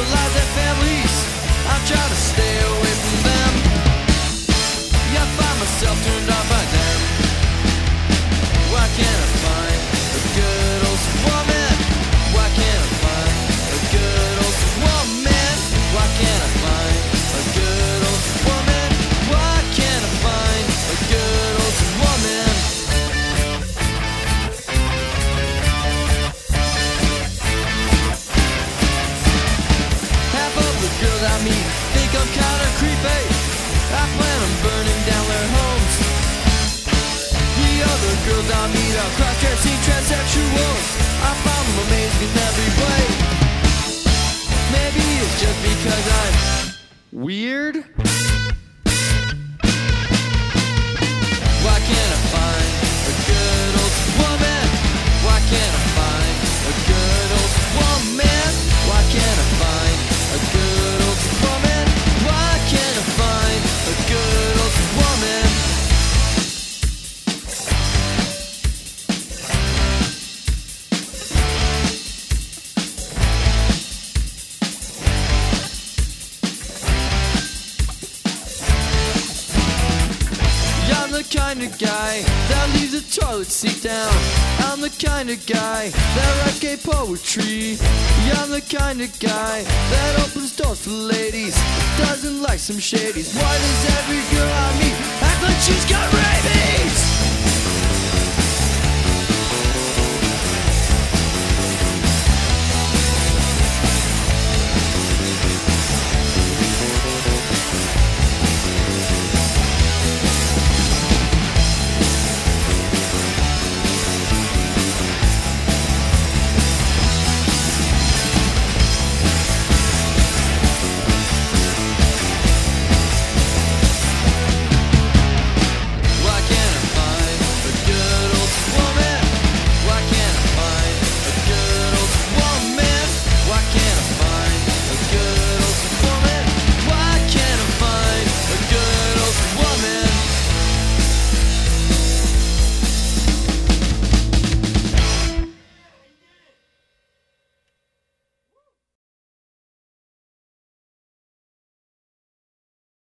stabilize their families. I'm trying to stay girls I meet think I'm kinda creepy. I plan on burning down their homes. The other girls I meet are cross-dressing transsexuals. I find them amazing in every way. Maybe it's just because I'm weird. Kind of guy that leaves the toilet seat down. I'm the kind of guy that writes gay poetry. I'm the kind of guy that opens doors for ladies, doesn't like some shadies. Why does every girl